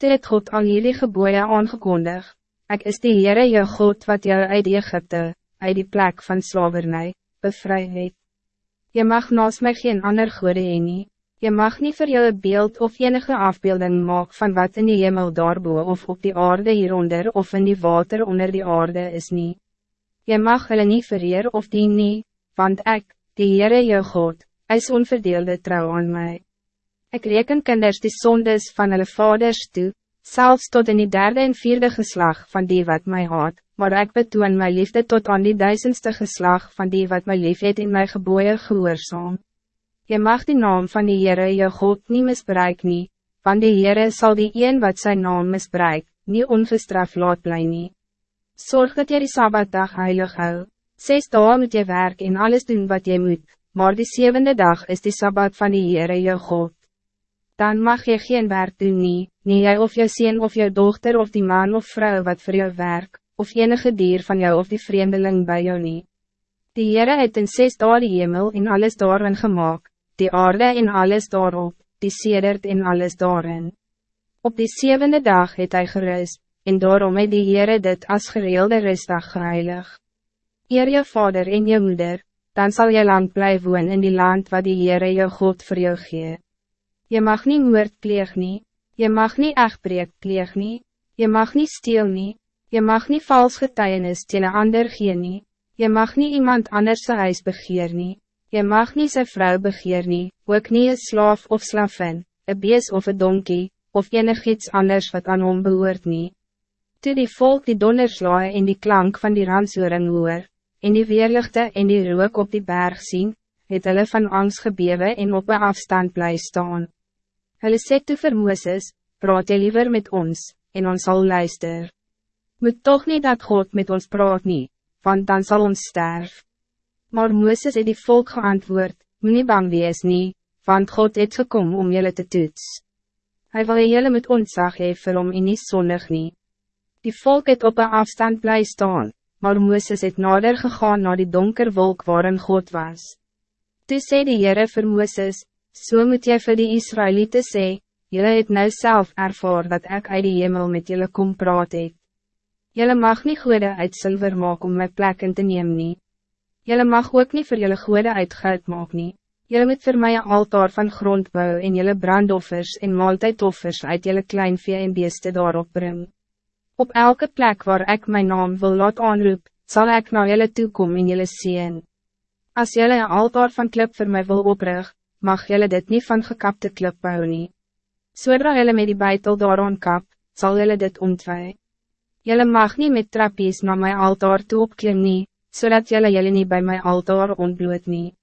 Toe het God al jullie geboeien aangekondig, ik is die Heere jou God wat jou uit Egypte, uit die plek van slavernij, bevry het. Je mag naast mij geen ander goede heen nie, je mag niet voor jou beeld of enige afbeelding maak van wat in die hemel daarboe of op die aarde hieronder of in die water onder die aarde is niet. Je mag hulle niet vereer of die nie, want ik, die Heere jou God, is onverdeelde trouw aan mij. Ik reken kinders die zondes van hulle vaders toe, zelfs tot in die derde en vierde geslag van die wat mij haat, maar ik betoon mijn liefde tot aan die duizendste geslag van die wat mij lief het in mijn geboeien gehoorzaam. Je mag die naam van die Heere je God niet misbruik nie, want die Heere zal die een wat zijn naam misbruik, niet ongestraf laat bly nie. Zorg dat jy die Sabbatdag heilig hou, zes dagen moet je werk en alles doen wat je moet, maar die zevende dag is die Sabbat van die Heere je God dan mag je geen werk doen nie, nie jy of jou sien of jou dochter of die man of vrouw wat voor jou werk, of enige dier van jou of die vreemdeling bij jou nie. Die Heere het in zes dagen die hemel en alles daarin gemaakt, die aarde en alles daarop, die sedert en alles daarin. Op die zevende dag het hij gerust, en daarom het die Heere dit as gereelde rustdag geheilig. Eer je vader en je moeder, dan zal je lang blijven woon in die land wat die Heere jou God voor jou geeft. Je mag niet moord pleeg nie, je mag niet echtbreek pleeg nie, je mag niet steel nie, je mag niet vals getuienis teen een ander gee nie, je mag niet iemand anders zijn huis begeer nie, je mag niet zijn vrouw begeer nie, ook niet een slaaf of slavin, een bees of een donkie, of enig iets anders wat aan hom behoort nie. Toe die volk die donderslaai en die klank van die ransoring hoor, en die weerlichte en die rook op die berg zien, het hulle van angst gebewe en op een afstand bly staan. Hulle sê toe vir Mooses, praat jy liever met ons, en ons zal luister. Moet toch niet dat God met ons praat nie, want dan zal ons sterf. Maar Mooses het die volk geantwoord, moet nie bang wees nie, want God het gekom om jullie te toets. Hij wil jullie met ontzag hee vir hom en nie sondig nie. Die volk het op een afstand blij staan, maar Mooses het nader gegaan naar die donker wolk waarin God was. Toe sê die Heere vir Mooses, So moet jy vir die Israëlieten sê, Jylle het nou self ervaar dat ik uit die hemel met jullie kom praat het. Jylle mag niet goede uit zilver maak om my plek in te neem nie. Jylle mag ook niet voor jullie goede uit geld maak nie. Jylle moet vir my een altaar van grond bou en jylle brandoffers en maaltijdoffers uit jylle kleinvee en beeste daarop bring. Op elke plek waar ik mijn naam wil laat aanroep, zal ik naar jullie toe kom en jullie zien. Als jullie een altaar van klip voor mij wil oprichten, mag jullie dit niet van gekapte klip bou nie. Zodra jullie met die bijtel daaraan kap, zal jullie dit ontwij. Jullie mag niet met trappies naar mijn altaar toe opklim nie, zodat jullie jullie niet bij mijn altaar ontbloot nie.